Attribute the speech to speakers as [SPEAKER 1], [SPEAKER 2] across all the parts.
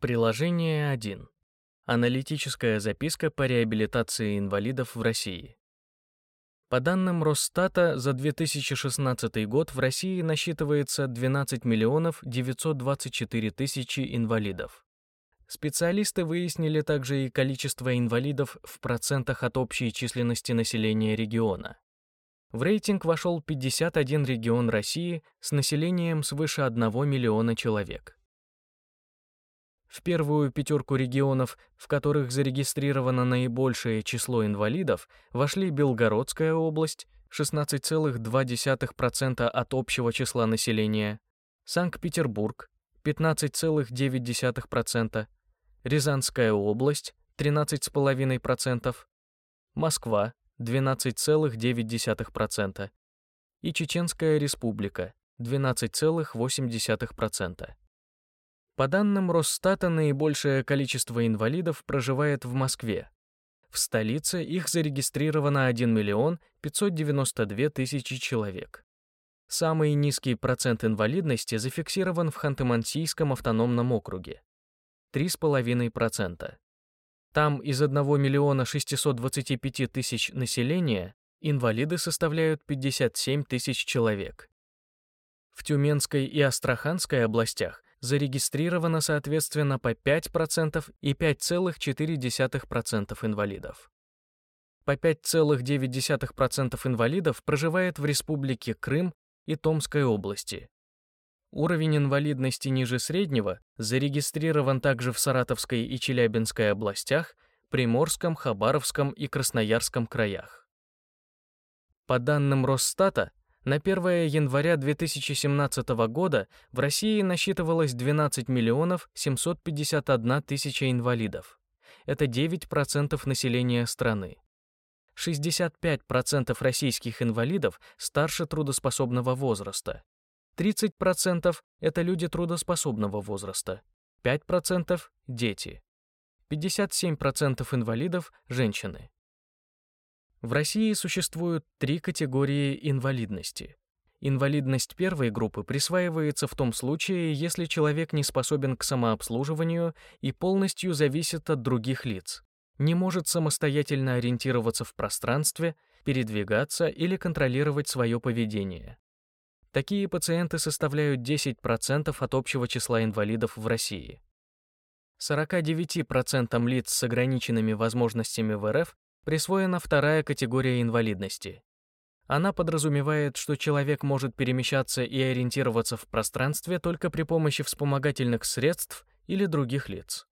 [SPEAKER 1] Приложение 1. Аналитическая записка по реабилитации инвалидов в России. По данным Росстата, за 2016 год в России насчитывается 12 миллионов 924 тысячи инвалидов. Специалисты выяснили также и количество инвалидов в процентах от общей численности населения региона. В рейтинг вошел 51 регион России с населением свыше 1 миллиона человек. В первую пятерку регионов, в которых зарегистрировано наибольшее число инвалидов, вошли Белгородская область 16,2% от общего числа населения, Санкт-Петербург 15,9%, Рязанская область 13,5%, Москва 12,9% и Чеченская республика 12,8%. По данным Росстата, наибольшее количество инвалидов проживает в Москве. В столице их зарегистрировано 1 миллион 592 тысячи человек. Самый низкий процент инвалидности зафиксирован в Ханты-Мансийском автономном округе – 3,5%. Там из 1 миллиона 625 тысяч населения инвалиды составляют 57 тысяч человек. В Тюменской и Астраханской областях зарегистрировано соответственно по 5% и 5,4% инвалидов. По 5,9% инвалидов проживает в Республике Крым и Томской области. Уровень инвалидности ниже среднего зарегистрирован также в Саратовской и Челябинской областях, Приморском, Хабаровском и Красноярском краях. По данным Росстата, на 1 января 2017 года в России насчитывалось 12 миллионов 751 тысяча инвалидов. Это 9% населения страны. 65% российских инвалидов старше трудоспособного возраста. 30% — это люди трудоспособного возраста. 5% — дети. 57% инвалидов — женщины. В России существуют три категории инвалидности. Инвалидность первой группы присваивается в том случае, если человек не способен к самообслуживанию и полностью зависит от других лиц, не может самостоятельно ориентироваться в пространстве, передвигаться или контролировать свое поведение. Такие пациенты составляют 10% от общего числа инвалидов в России. 49% лиц с ограниченными возможностями в РФ присвоена вторая категория инвалидности. Она подразумевает, что человек может перемещаться и ориентироваться в пространстве только при помощи вспомогательных средств или других лиц.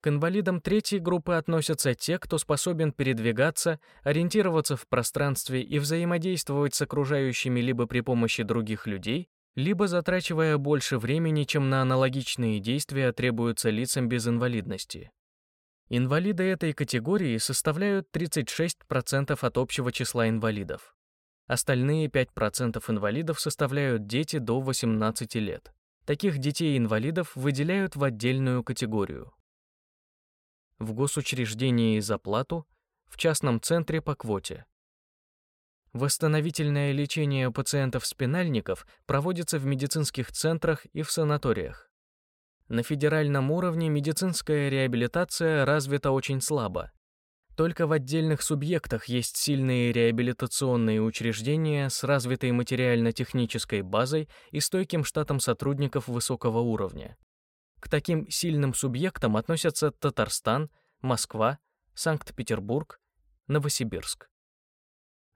[SPEAKER 1] К инвалидам третьей группы относятся те, кто способен передвигаться, ориентироваться в пространстве и взаимодействовать с окружающими либо при помощи других людей, либо затрачивая больше времени, чем на аналогичные действия требуются лицам без инвалидности. Инвалиды этой категории составляют 36% от общего числа инвалидов. Остальные 5% инвалидов составляют дети до 18 лет. Таких детей-инвалидов выделяют в отдельную категорию. В госучреждении за плату, в частном центре по квоте. Восстановительное лечение пациентов-спинальников проводится в медицинских центрах и в санаториях. На федеральном уровне медицинская реабилитация развита очень слабо. Только в отдельных субъектах есть сильные реабилитационные учреждения с развитой материально-технической базой и стойким штатом сотрудников высокого уровня. К таким сильным субъектам относятся Татарстан, Москва, Санкт-Петербург, Новосибирск.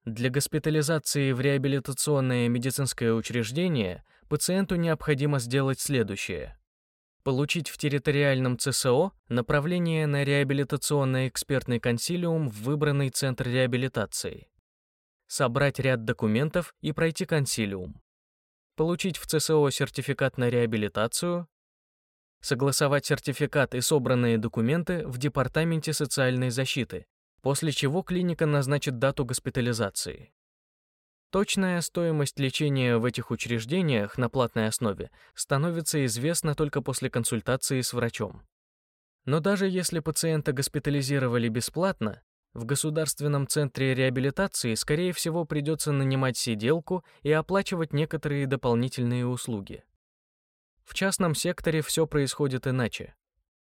[SPEAKER 1] Для госпитализации в реабилитационное медицинское учреждение пациенту необходимо сделать следующее получить в территориальном ЦСО направление на реабилитационно-экспертный консилиум в выбранный центр реабилитации, собрать ряд документов и пройти консилиум, получить в ЦСО сертификат на реабилитацию, согласовать сертификат и собранные документы в Департаменте социальной защиты, после чего клиника назначит дату госпитализации. Точная стоимость лечения в этих учреждениях на платной основе становится известна только после консультации с врачом. Но даже если пациента госпитализировали бесплатно, в государственном центре реабилитации, скорее всего, придется нанимать сиделку и оплачивать некоторые дополнительные услуги. В частном секторе все происходит иначе.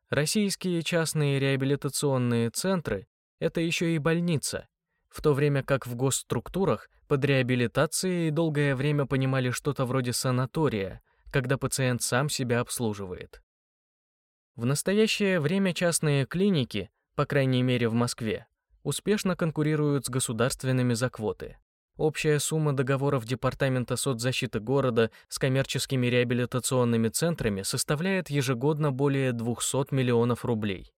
[SPEAKER 1] Российские частные реабилитационные центры — это еще и больница, в то время как в госструктурах под реабилитацией долгое время понимали что-то вроде санатория, когда пациент сам себя обслуживает. В настоящее время частные клиники, по крайней мере в Москве, успешно конкурируют с государственными за квоты. Общая сумма договоров Департамента соцзащиты города с коммерческими реабилитационными центрами составляет ежегодно более 200 миллионов рублей.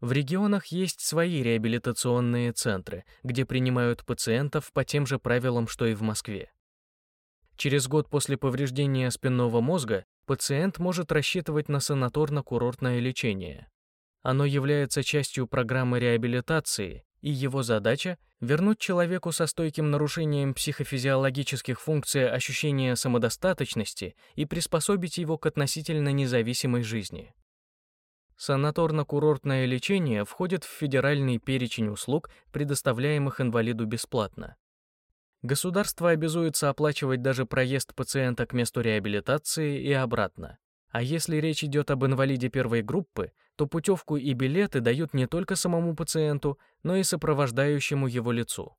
[SPEAKER 1] В регионах есть свои реабилитационные центры, где принимают пациентов по тем же правилам, что и в Москве. Через год после повреждения спинного мозга пациент может рассчитывать на санаторно-курортное лечение. Оно является частью программы реабилитации и его задача — вернуть человеку со стойким нарушением психофизиологических функций ощущение самодостаточности и приспособить его к относительно независимой жизни. Санаторно-курортное лечение входит в федеральный перечень услуг, предоставляемых инвалиду бесплатно. Государство обязуется оплачивать даже проезд пациента к месту реабилитации и обратно. А если речь идет об инвалиде первой группы, то путевку и билеты дают не только самому пациенту, но и сопровождающему его лицу.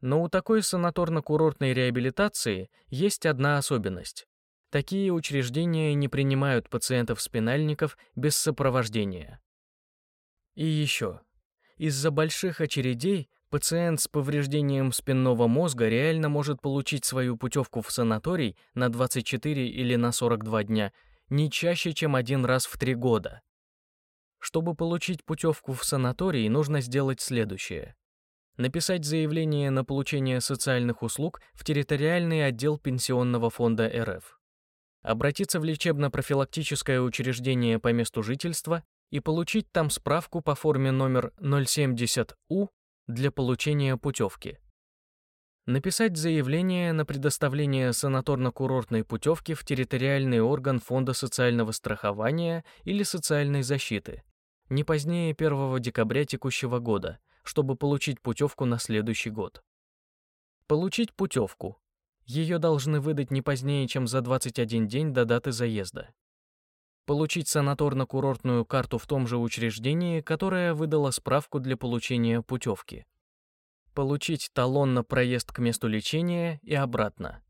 [SPEAKER 1] Но у такой санаторно-курортной реабилитации есть одна особенность. Такие учреждения не принимают пациентов-спинальников без сопровождения. И еще. Из-за больших очередей пациент с повреждением спинного мозга реально может получить свою путевку в санаторий на 24 или на 42 дня – не чаще, чем один раз в три года. Чтобы получить путевку в санаторий, нужно сделать следующее. Написать заявление на получение социальных услуг в территориальный отдел Пенсионного фонда РФ. Обратиться в лечебно-профилактическое учреждение по месту жительства и получить там справку по форме номер 070У для получения путевки написать заявление на предоставление санаторно-курортной путевки в территориальный орган Фонда социального страхования или социальной защиты не позднее 1 декабря текущего года, чтобы получить путевку на следующий год. Получить путевку. Ее должны выдать не позднее, чем за 21 день до даты заезда. Получить санаторно-курортную карту в том же учреждении, которое выдало справку для получения путевки получить талон на проезд к месту лечения и обратно.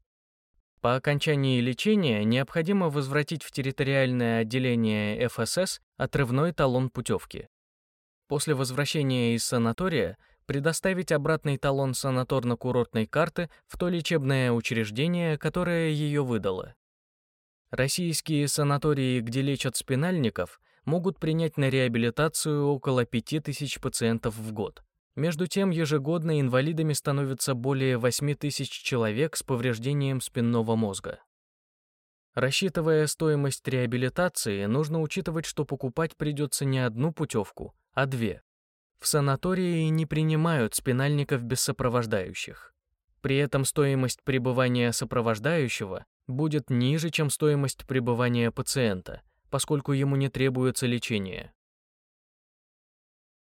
[SPEAKER 1] По окончании лечения необходимо возвратить в территориальное отделение ФСС отрывной талон путевки. После возвращения из санатория предоставить обратный талон санаторно-курортной карты в то лечебное учреждение, которое ее выдало. Российские санатории, где лечат спинальников, могут принять на реабилитацию около 5000 пациентов в год. Между тем, ежегодно инвалидами становится более 8 тысяч человек с повреждением спинного мозга. Рассчитывая стоимость реабилитации, нужно учитывать, что покупать придется не одну путевку, а две. В санатории не принимают спинальников без сопровождающих. При этом стоимость пребывания сопровождающего будет ниже, чем стоимость пребывания пациента, поскольку ему не требуется лечение.